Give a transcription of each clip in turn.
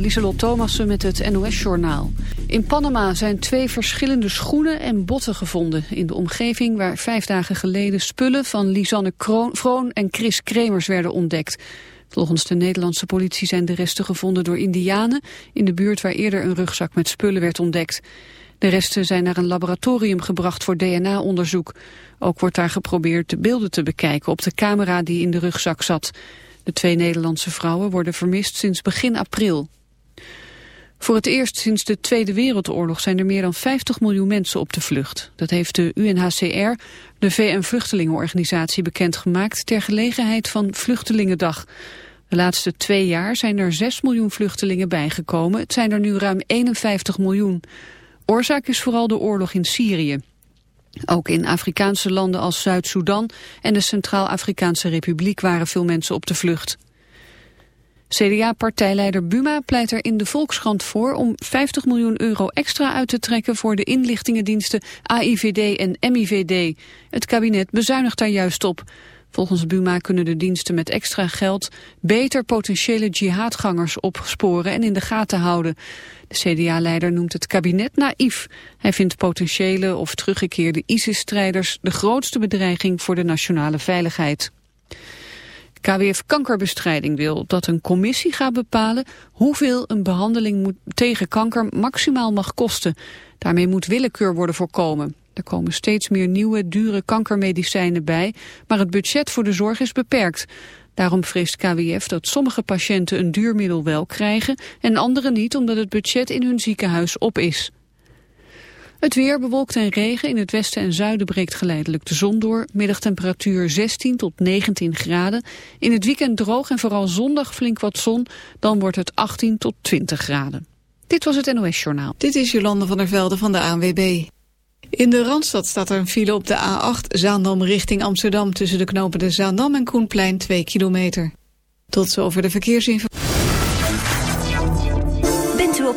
Lieselot Thomassen met het NOS-journaal. In Panama zijn twee verschillende schoenen en botten gevonden... in de omgeving waar vijf dagen geleden spullen van Lisanne Vroon en Chris Kremers werden ontdekt. Volgens de Nederlandse politie zijn de resten gevonden door indianen... in de buurt waar eerder een rugzak met spullen werd ontdekt. De resten zijn naar een laboratorium gebracht voor DNA-onderzoek. Ook wordt daar geprobeerd de beelden te bekijken op de camera die in de rugzak zat... De twee Nederlandse vrouwen worden vermist sinds begin april. Voor het eerst sinds de Tweede Wereldoorlog zijn er meer dan 50 miljoen mensen op de vlucht. Dat heeft de UNHCR, de VN-vluchtelingenorganisatie, bekendgemaakt ter gelegenheid van Vluchtelingendag. De laatste twee jaar zijn er 6 miljoen vluchtelingen bijgekomen. Het zijn er nu ruim 51 miljoen. Oorzaak is vooral de oorlog in Syrië. Ook in Afrikaanse landen als Zuid-Soedan en de Centraal-Afrikaanse Republiek waren veel mensen op de vlucht. CDA-partijleider Buma pleit er in de Volkskrant voor om 50 miljoen euro extra uit te trekken voor de inlichtingendiensten AIVD en MIVD. Het kabinet bezuinigt daar juist op. Volgens Buma kunnen de diensten met extra geld beter potentiële jihadgangers opsporen en in de gaten houden. De CDA-leider noemt het kabinet naïef. Hij vindt potentiële of teruggekeerde ISIS-strijders de grootste bedreiging voor de nationale veiligheid. KWF Kankerbestrijding wil dat een commissie gaat bepalen hoeveel een behandeling moet, tegen kanker maximaal mag kosten. Daarmee moet willekeur worden voorkomen. Er komen steeds meer nieuwe, dure kankermedicijnen bij, maar het budget voor de zorg is beperkt. Daarom vreest KWF dat sommige patiënten een duur middel wel krijgen en andere niet omdat het budget in hun ziekenhuis op is. Het weer bewolkt en regen. In het westen en zuiden breekt geleidelijk de zon door. Middagtemperatuur 16 tot 19 graden. In het weekend droog en vooral zondag flink wat zon. Dan wordt het 18 tot 20 graden. Dit was het NOS Journaal. Dit is Jolande van der Velde van de ANWB. In de Randstad staat er een file op de A8 Zaandam richting Amsterdam... tussen de knopen de Zaandam en Koenplein 2 kilometer. Tot zover de verkeersinformatie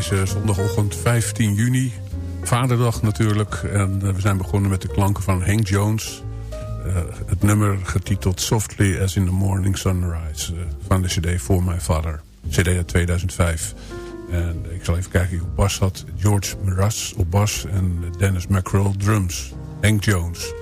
Deze zondagochtend 15 juni. Vaderdag natuurlijk. En uh, we zijn begonnen met de klanken van Hank Jones. Uh, het nummer getiteld Softly as in the Morning Sunrise. Uh, van de cd For My Father. CD uit 2005. En ik zal even kijken wie op bas had. George Miras op bas en Dennis McCrell drums. Hank Jones.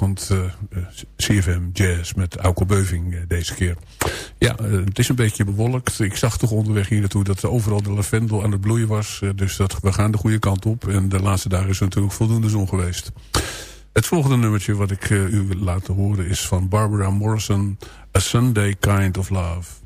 Uh, eh, CFM Jazz met Auke Beuving uh, deze keer. Ja, uh, het is een beetje bewolkt. Ik zag toch onderweg hier naartoe dat overal de lavendel aan het bloeien was. dus dat, we gaan de goede kant op. En de laatste dagen is natuurlijk voldoende zon geweest. Het volgende nummertje wat ik u wil laten horen is van Barbara Morrison. A Sunday Kind of Love.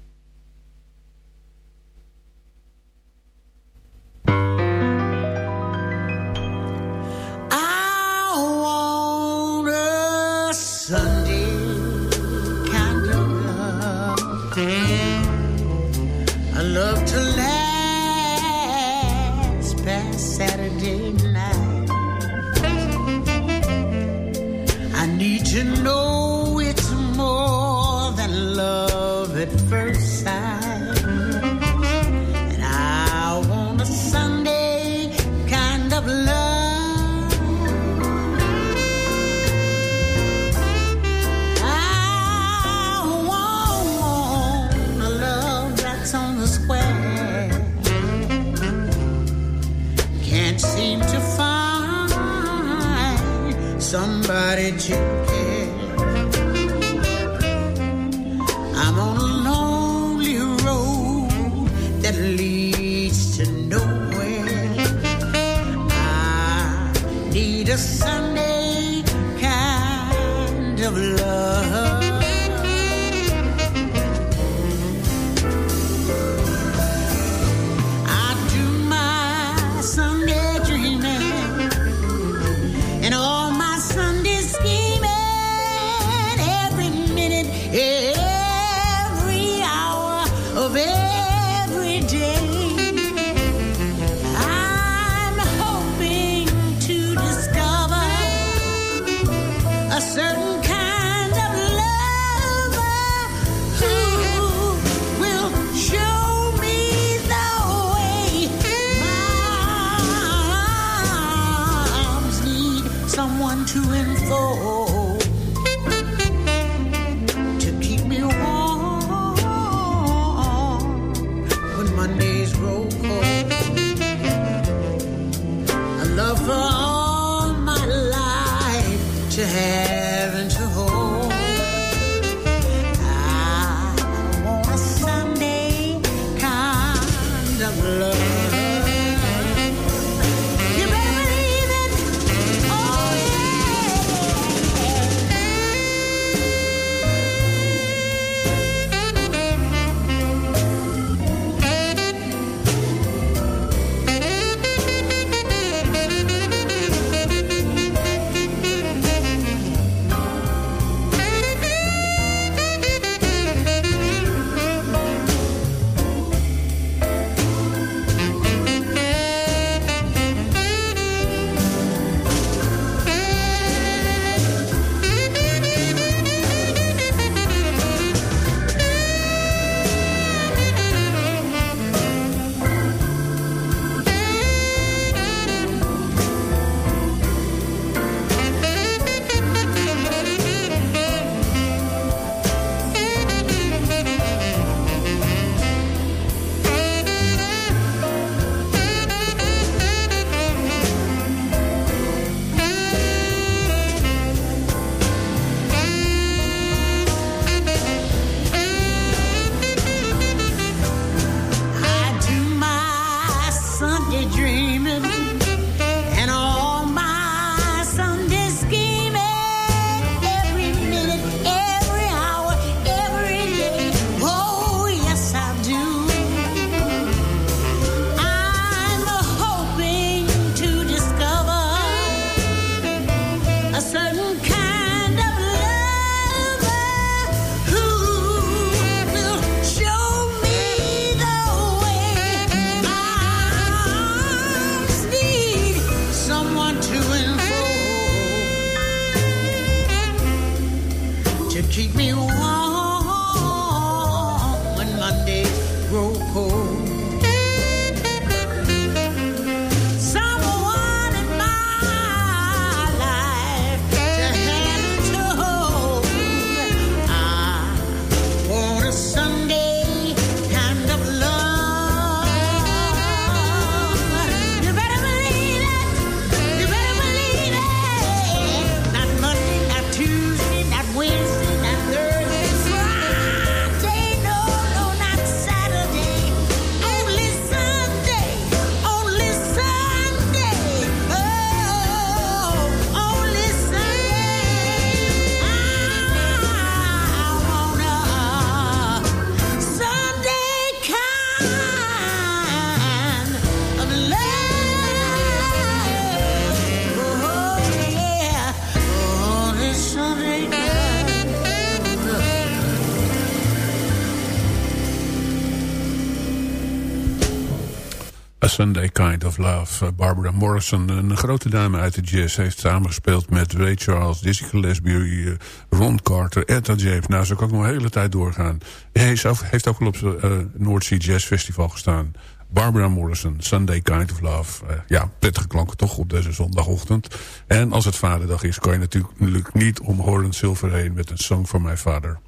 Sunday Kind of Love. Uh, Barbara Morrison, een grote dame uit de jazz... heeft samengespeeld met Ray Charles, Dizzy Gillespie... Uh, Ron Carter, Etta James. Nou, zo kan ik nog een hele tijd doorgaan. Hij heeft ook al op het uh, Sea Jazz Festival gestaan. Barbara Morrison, Sunday Kind of Love. Uh, ja, prettige klanken toch op deze zondagochtend. En als het vaderdag is, kan je natuurlijk niet om Horan Silver heen... met een song for my father.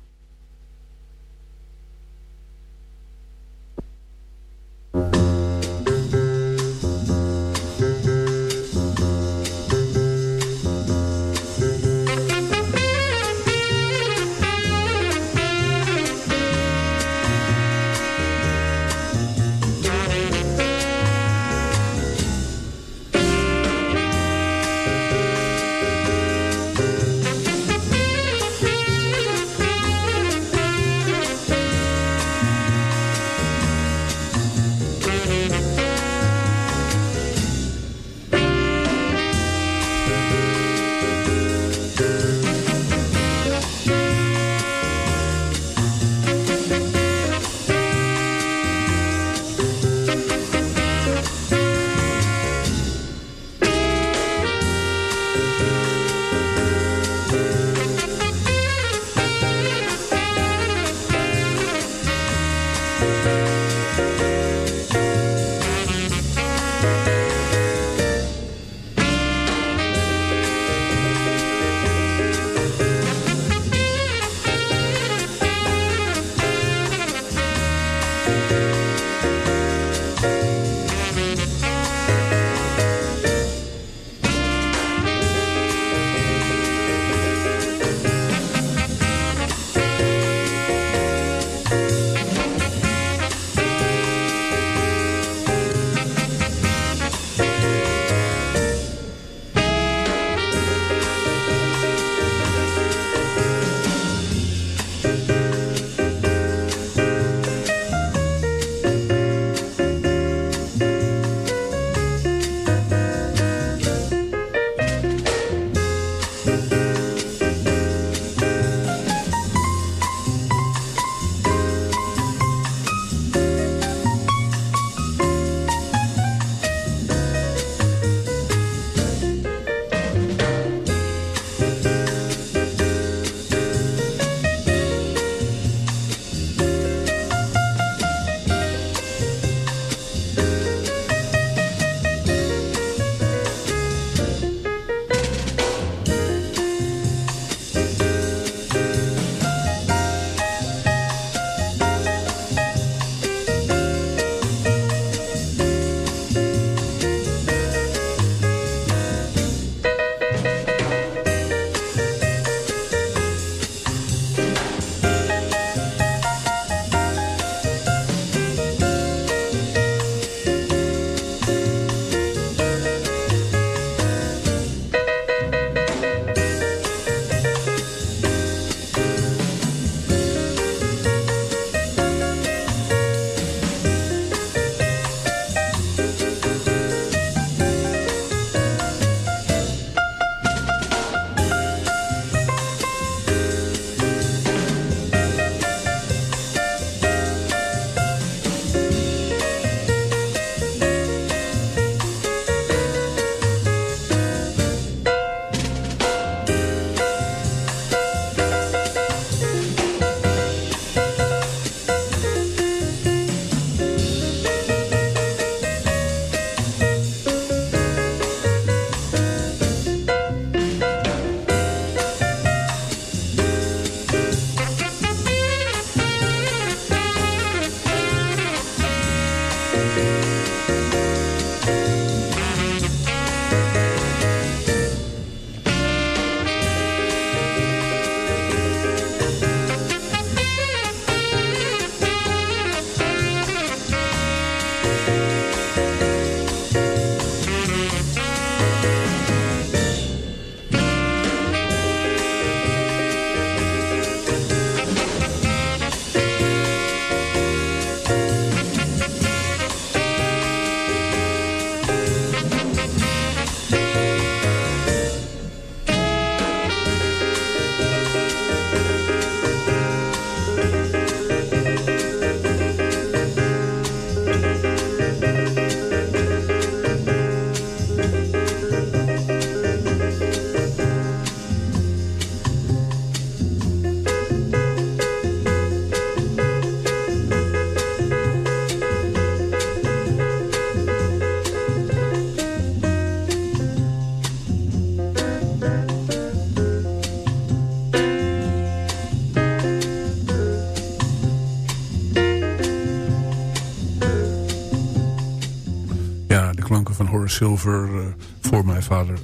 Silver uh, voor mijn vader.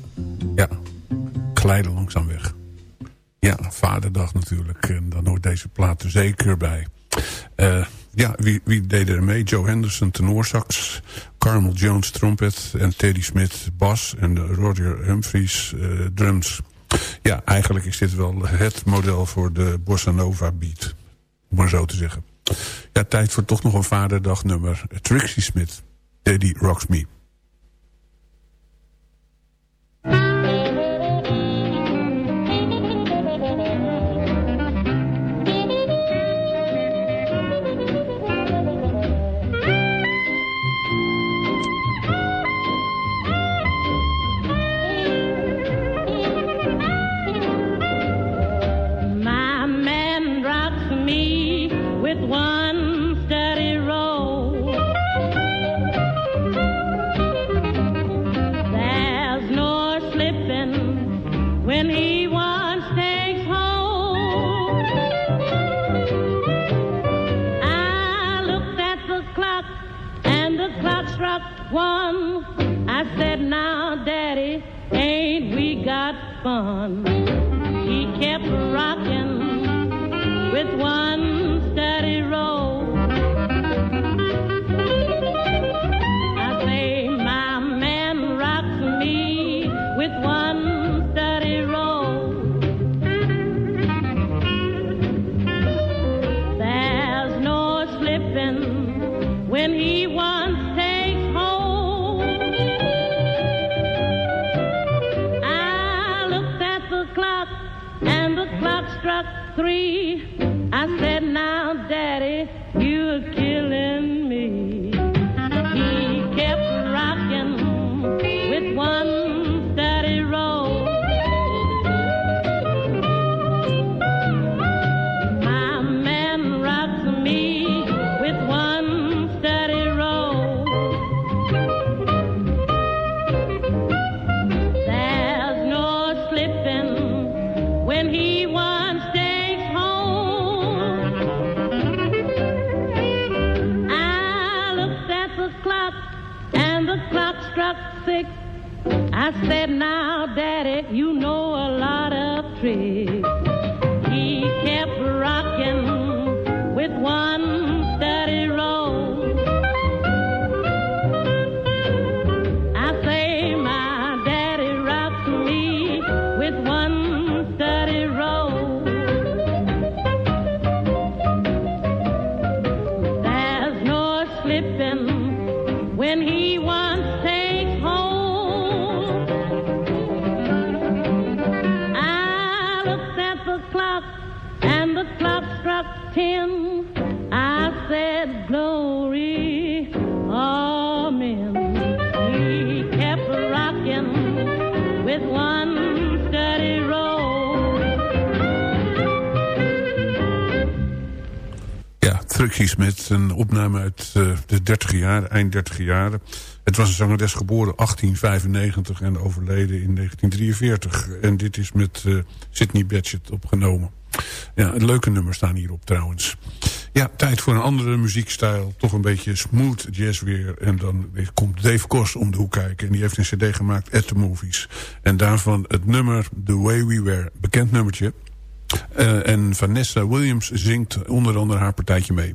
Ja, glijden langzaam weg. Ja, vaderdag natuurlijk. En dan hoort deze plaat er zeker bij. Uh, ja, wie, wie deed er mee? Joe Henderson, tenorsax. Carmel Jones, trompet. En Teddy Smith, bas. En Roger Humphries, drums. Ja, eigenlijk is dit wel het model voor de bossa nova beat. Om maar zo te zeggen. Ja, tijd voor toch nog een vaderdagnummer. Trixie Smith, Daddy Rocks Me. fun. He kept rocking with one. Met een opname uit uh, de 30 jaren, eind 30 jaren. Het was een zangeres geboren 1895 en overleden in 1943. En dit is met uh, Sidney Bechet opgenomen. Ja, leuke nummers staan hierop trouwens. Ja, tijd voor een andere muziekstijl. Toch een beetje smooth jazz weer. En dan komt Dave Kos om de hoek kijken. En die heeft een cd gemaakt, At The Movies. En daarvan het nummer The Way We Were. Bekend nummertje. Uh, en Vanessa Williams zingt onder andere haar partijtje mee.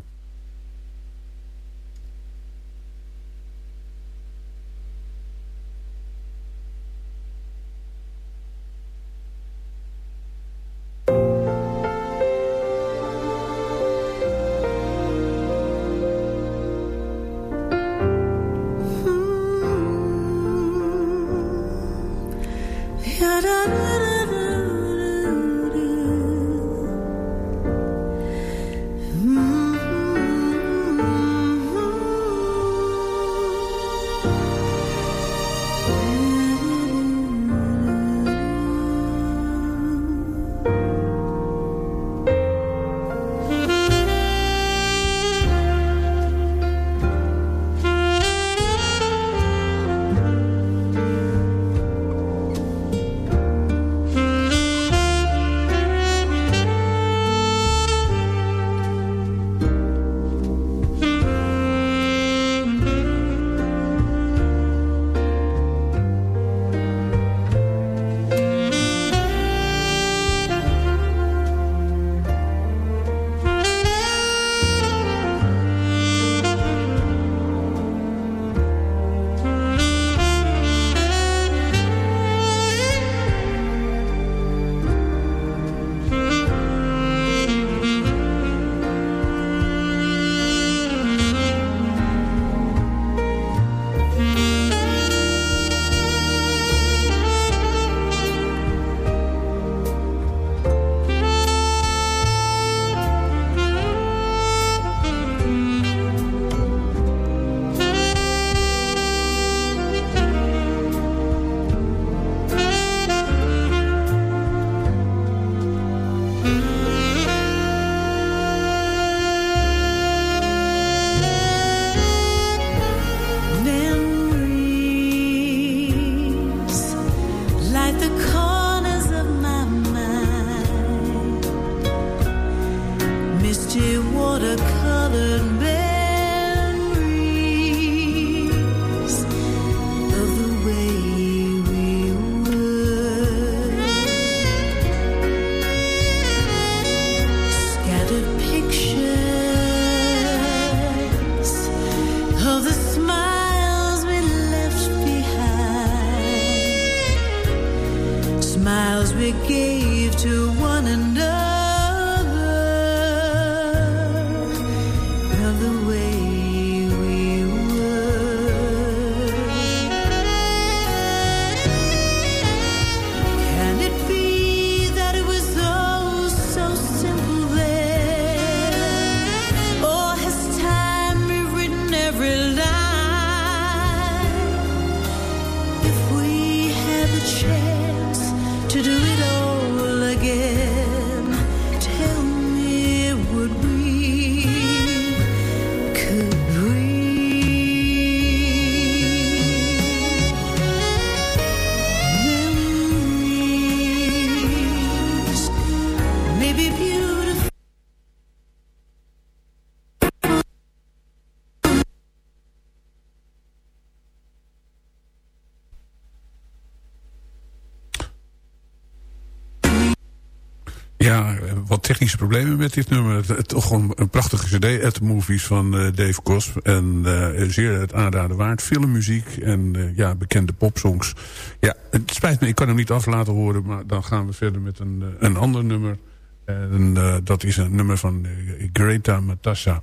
Technische problemen met dit nummer. Het, het, toch gewoon een prachtige cd. Het Movies van eh, Dave Kos. En eh, zeer het aanraden waard. Filmmuziek en eh, ja, bekende popsongs. Ja, het spijt me, ik kan hem niet af laten horen. Maar dan gaan we verder met een, een ander nummer. En dat is een nummer van Greta Matassa.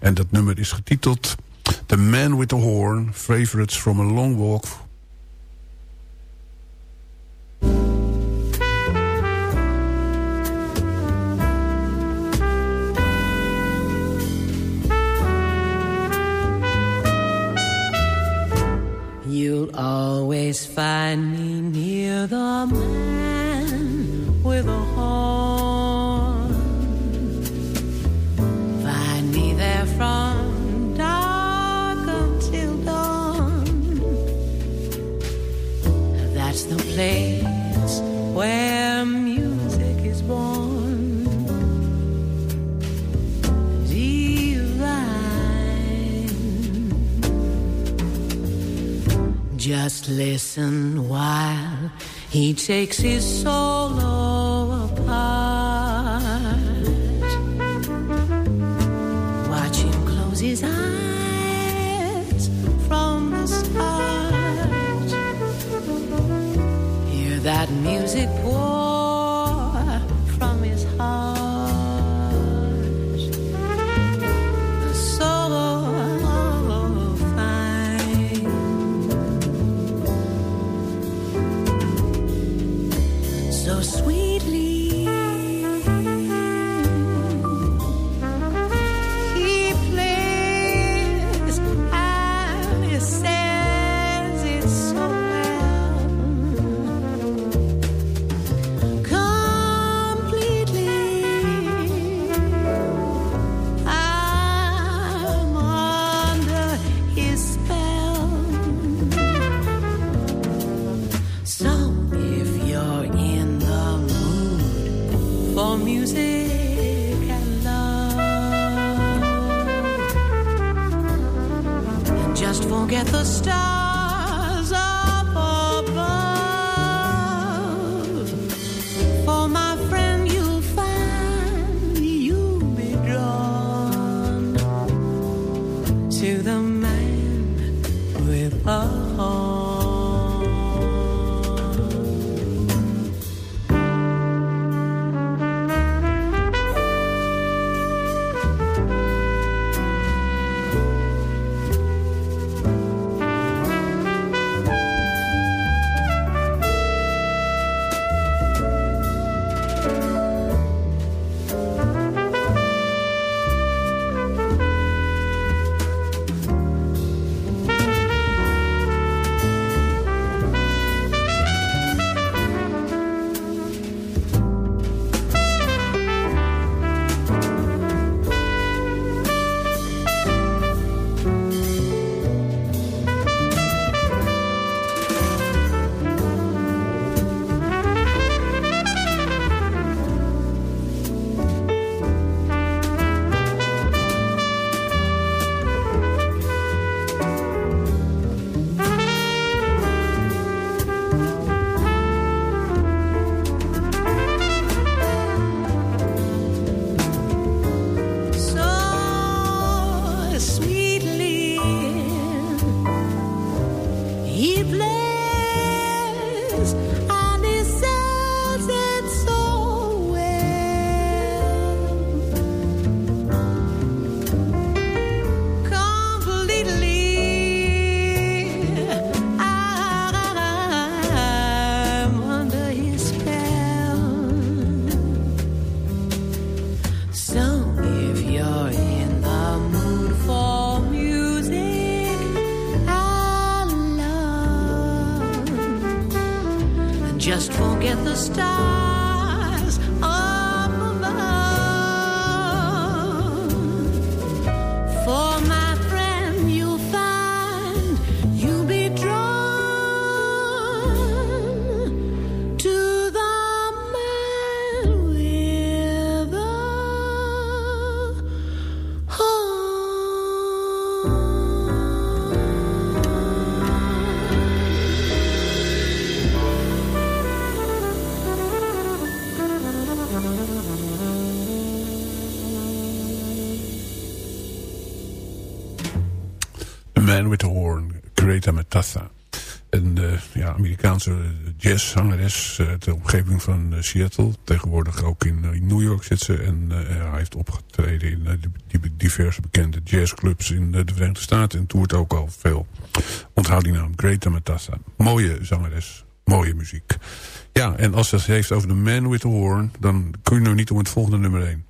En dat nummer is getiteld... The Man with the Horn. Favorites from a Long Walk You'll always find me near the man with a horn. Find me there from dark until dawn. That's the place where Just listen while he takes his solo apart. Watch him close his eyes from the start. Hear that music Metassa. Een eh, ja, Amerikaanse jazzzangeres uh, ter omgeving van eh, Seattle. Tegenwoordig ook in, in, New York zit ze. En hij heeft opgetreden in diverse bekende jazzclubs in de Verenigde Staten. En toert ook al veel. Onthoud die naam, Greta Metassa. Mooie zangeres, mooie muziek. Ja, en als het heeft over The Man with the Horn... dan kun je nou niet om het volgende nummer heen.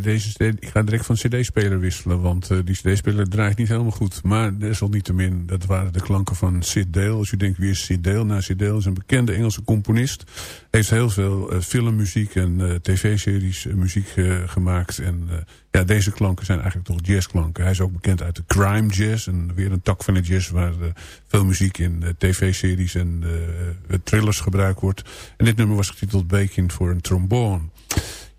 Deze, ik ga direct van cd-speler wisselen. Want uh, die cd-speler draait niet helemaal goed. Maar desalniettemin, dat waren de klanken van Sid Dale. Als u denkt, wie is Sid Dale? Nou, Sid Dale is een bekende Engelse componist. Heeft heel veel uh, filmmuziek en uh, tv-series muziek gemaakt. En ja, deze klanken zijn eigenlijk toch jazzklanken. Hij is ook bekend uit de crime jazz. En weer een tak van de jazz waar veel muziek in tv-series en thrillers gebruikt wordt. En dit nummer was getiteld Baking voor een trombone.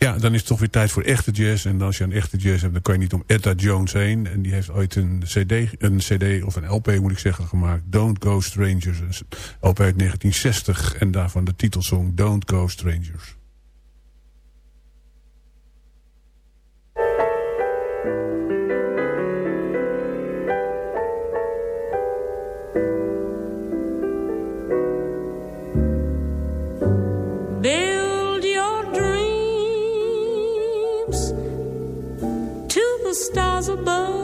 Ja, dan is het toch weer tijd voor echte jazz. En als je een echte jazz hebt, dan kan je niet om Etta Jones heen. En die heeft ooit een cd, een cd of een LP moet ik zeggen gemaakt. Don't Go Strangers. Een LP uit 1960. En daarvan de titelsong Don't Go Strangers. Stars above.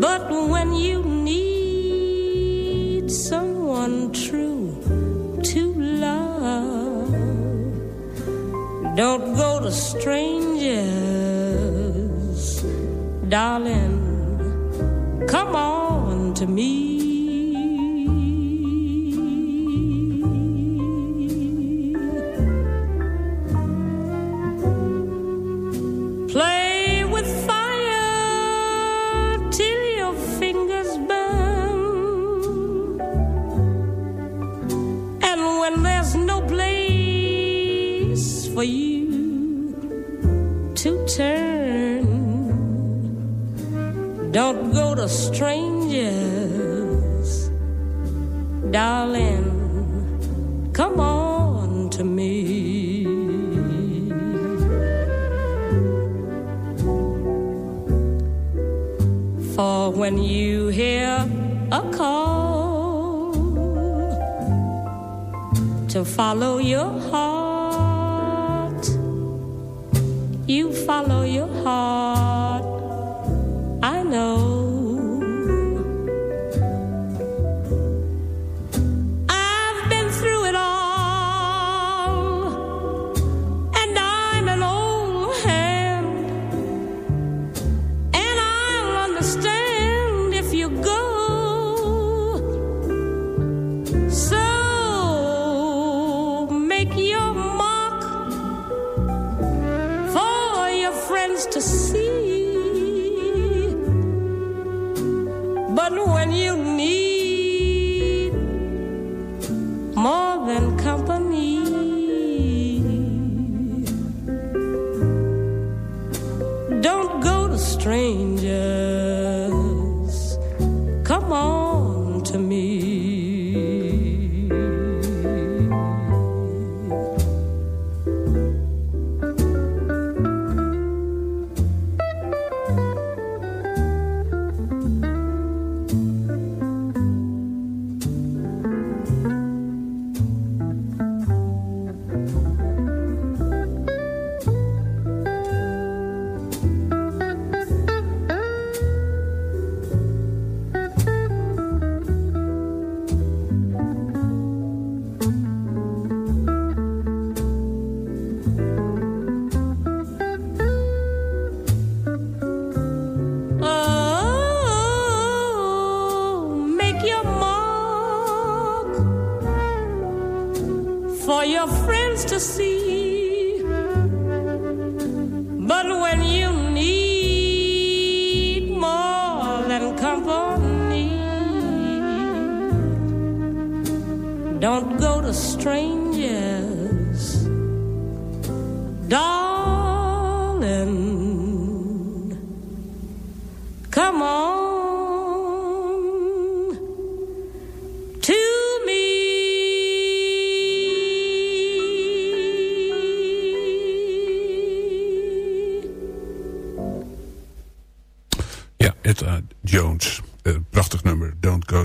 But when you need someone true to love, don't go to strangers, darling. Come on to me.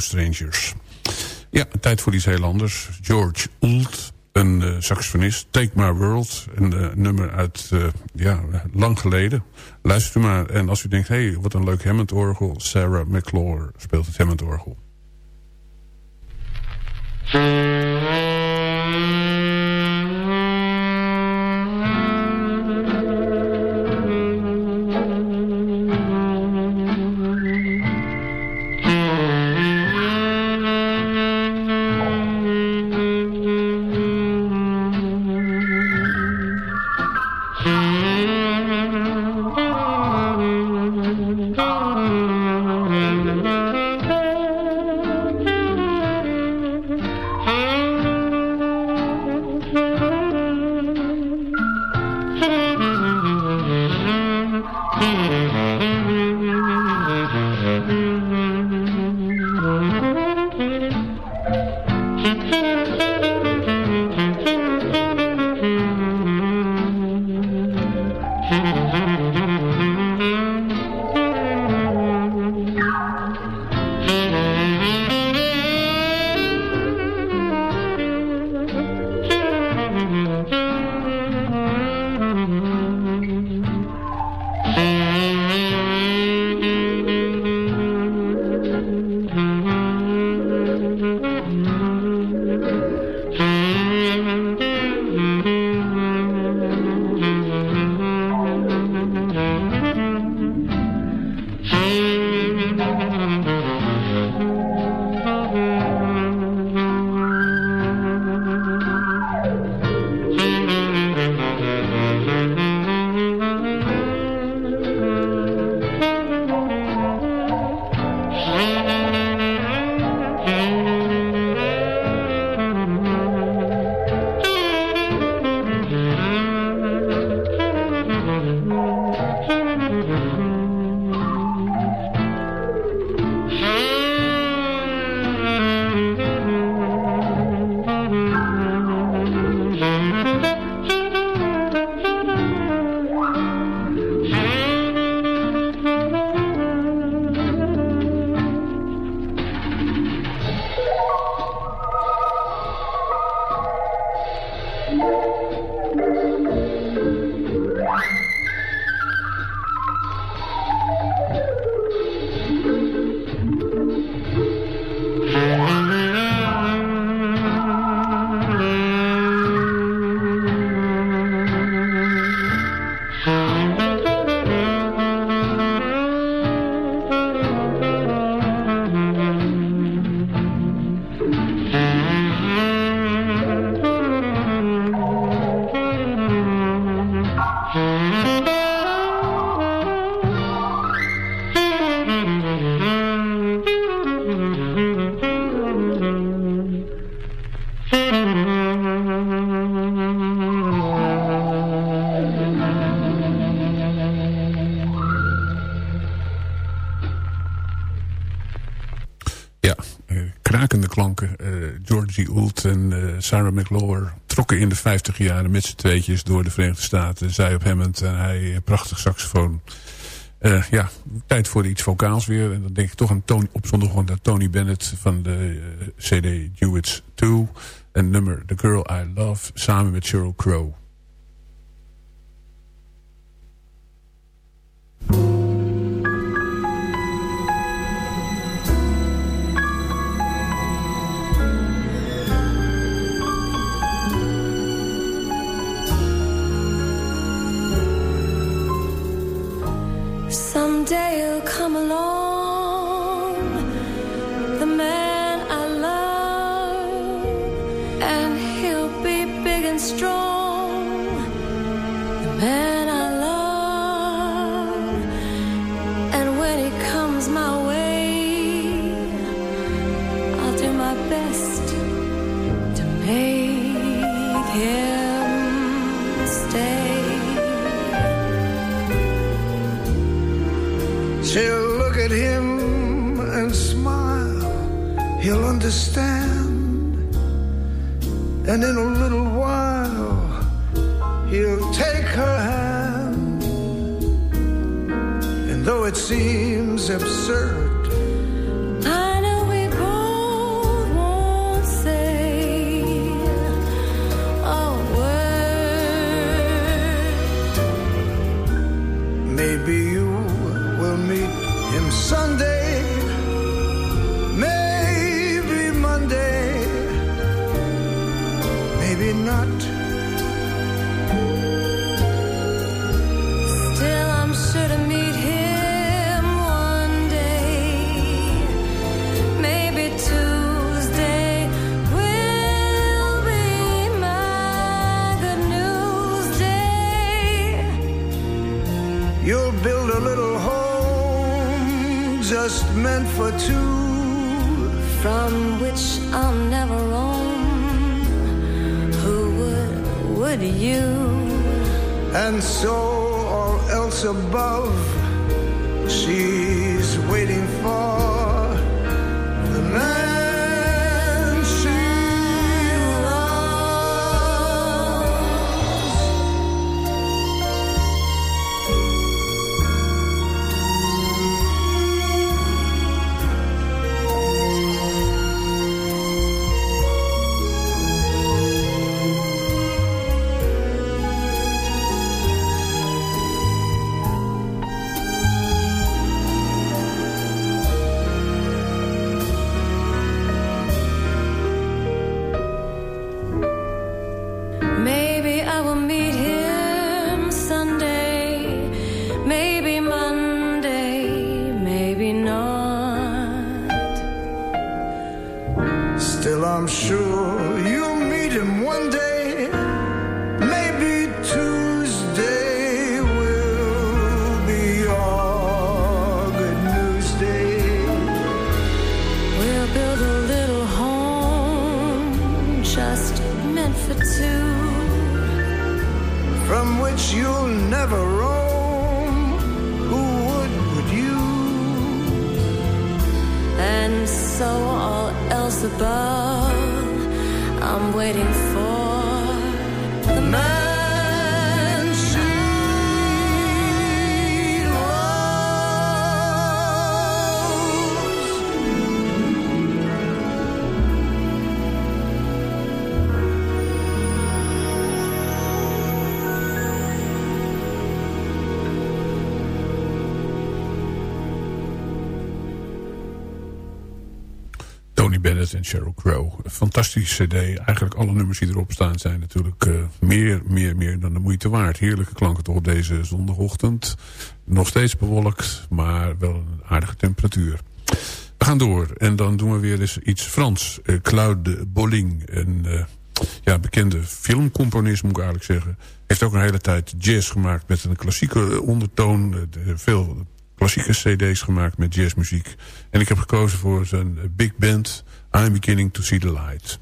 Strangers. Ja, tijd voor die Zeelanders. George Ould, een eh, saxofonist. Take My World, een eh, nummer uit eh, ja, lang geleden. Luister maar. En als u denkt, hé, hey, wat een leuk Hammond-orgel. Sarah McLaur speelt het Hammond-orgel. Thank you. Georgie Oult en uh, Sarah McLauer trokken in de 50 jaren met z'n tweetjes door de Verenigde Staten. Zij op Hammond en hij prachtig saxofoon. ja, tijd voor iets vocaals weer. En dan denk ik toch aan Tony, op zondagochtend aan Tony Bennett van de CD Duets 2. En nummer The Girl I Love samen met Sheryl Crow. day will come along. En Sheryl Crow. Een fantastische cd. Eigenlijk alle nummers die erop staan zijn natuurlijk eh, meer, meer, meer dan de moeite waard. Heerlijke klanken toch op deze zondagochtend. Nog steeds bewolkt, maar wel een aardige temperatuur. We gaan door en dan doen we weer eens iets Frans. Uh, Claude Bolling, een uh, ja, bekende filmcomponist moet ik eigenlijk zeggen. Heeft ook een hele tijd jazz gemaakt met een klassieke ondertoon. Veel klassieke cd's gemaakt met jazzmuziek. En ik heb gekozen voor zijn big band I'm Beginning to See the Light.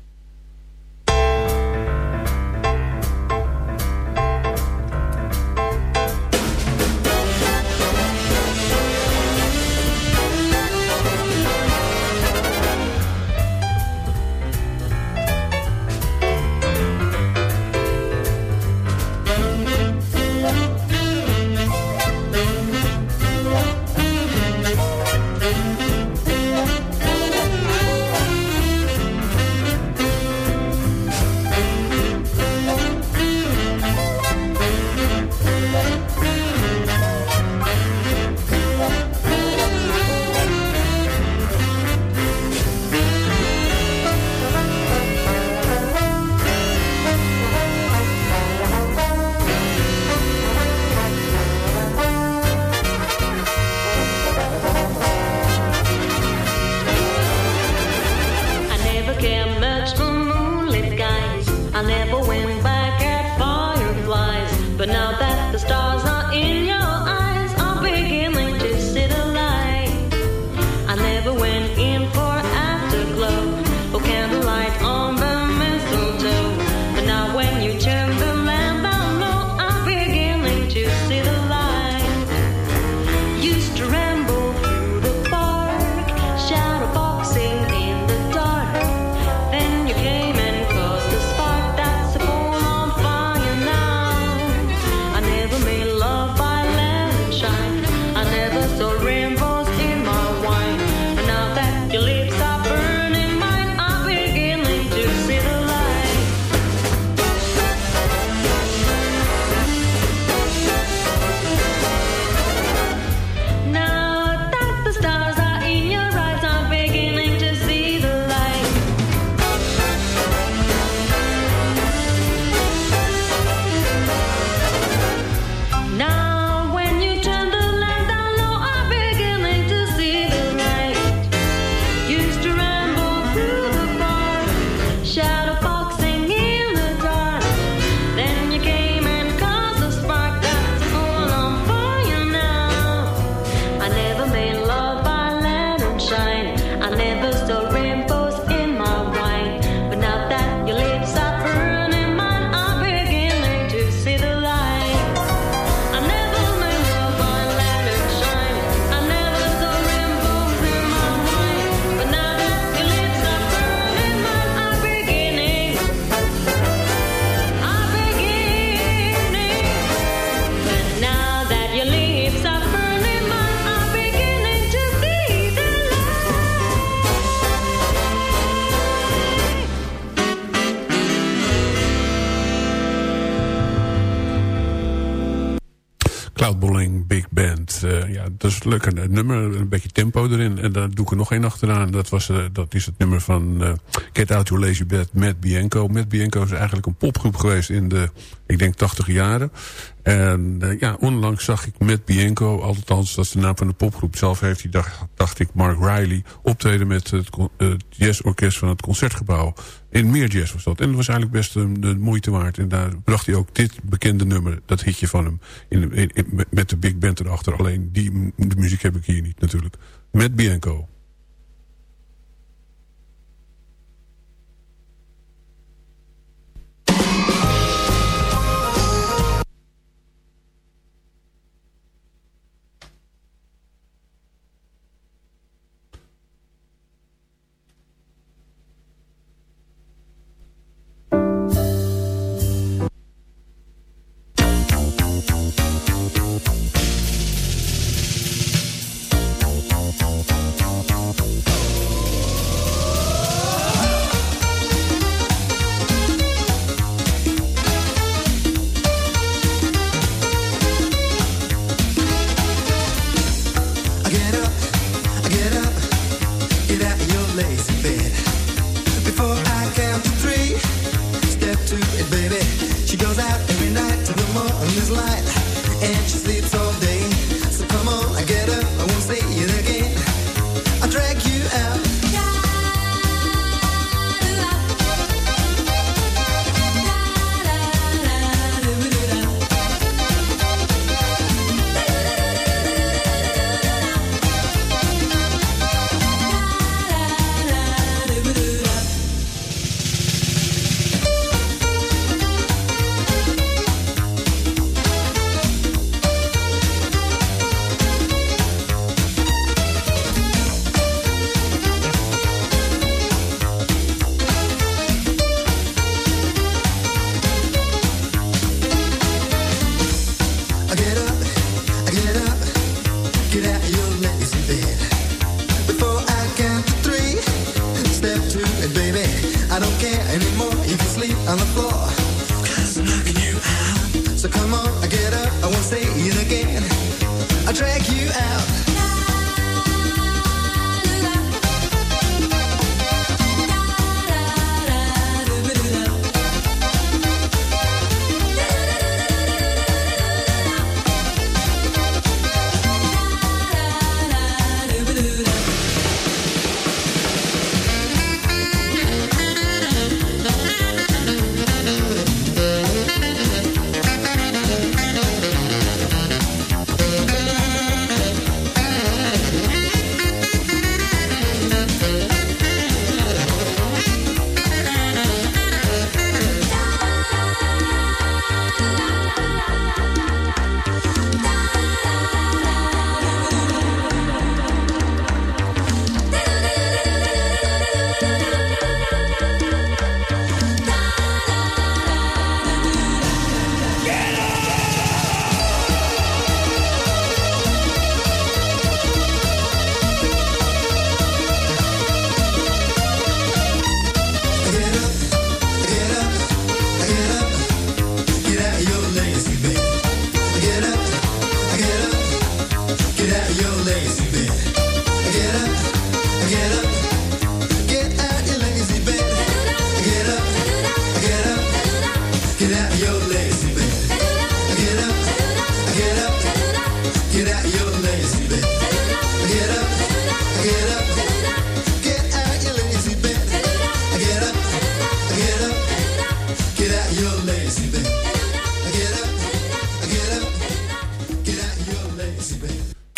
Doe ik er nog één achteraan. Dat, was, uh, dat is het nummer van uh, Get Out Your Lazy Bed met Bianco. Met Bianco is eigenlijk een popgroep geweest in de, ik denk, 80 jaren. En uh, ja, onlangs zag ik met Bianco, althans dat is de naam van de popgroep zelf heeft, die dacht, dacht ik Mark Riley, optreden met het jazzorkest van het Concertgebouw. In meer jazz was dat. En dat was eigenlijk best um, de moeite waard. En daar bracht hij ook dit bekende nummer, dat hitje van hem, in, in, met de big band erachter. Alleen die de muziek heb ik hier niet natuurlijk. Met Bianco. Get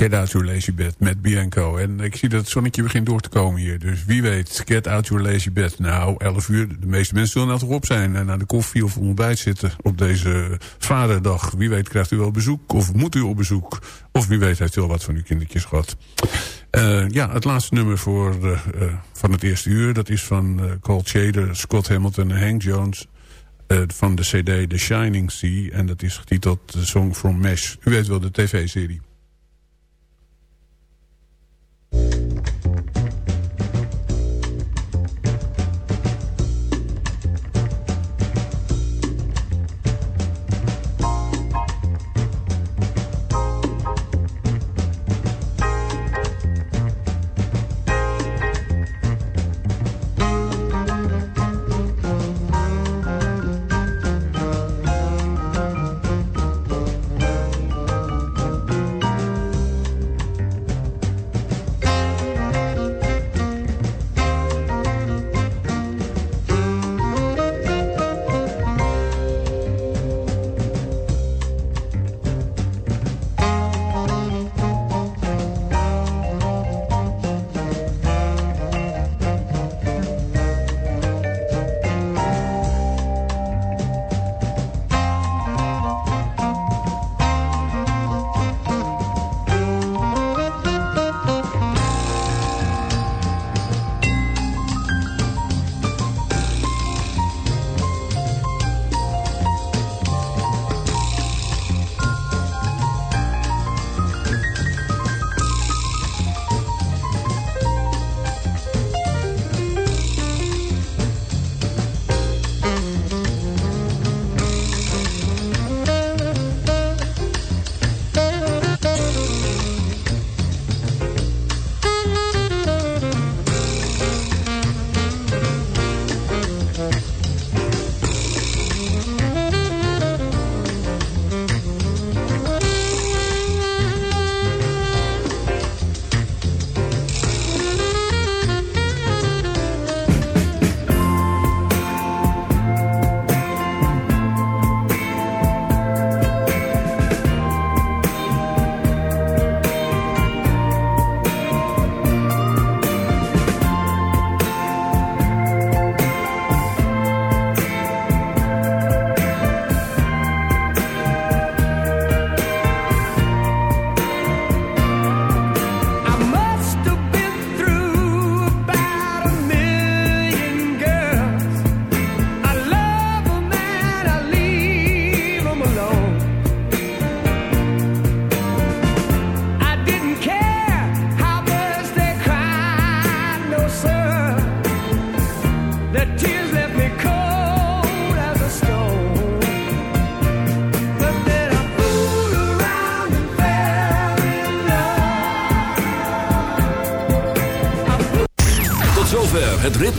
Get Out Your Lazy Bed met Bianco. En ik zie dat het zonnetje begint door te komen hier. Dus wie weet, Get Out Your Lazy Bed. Nou, 11 uur, de meeste mensen zullen nou toch op zijn... en aan de koffie of ontbijt zitten op deze vaderdag. Wie weet krijgt u wel bezoek of moet u op bezoek. Of wie weet heeft u al wat van uw kindertjes gehad. Eh, ja, het laatste nummer voor, eh, eh, van het eerste uur... dat is van uh, Cold Shader, Scott Hamilton en Hank Jones... van de cd The Shining Sea. En dat is getiteld The Song from Mesh. U weet wel, de tv-serie. I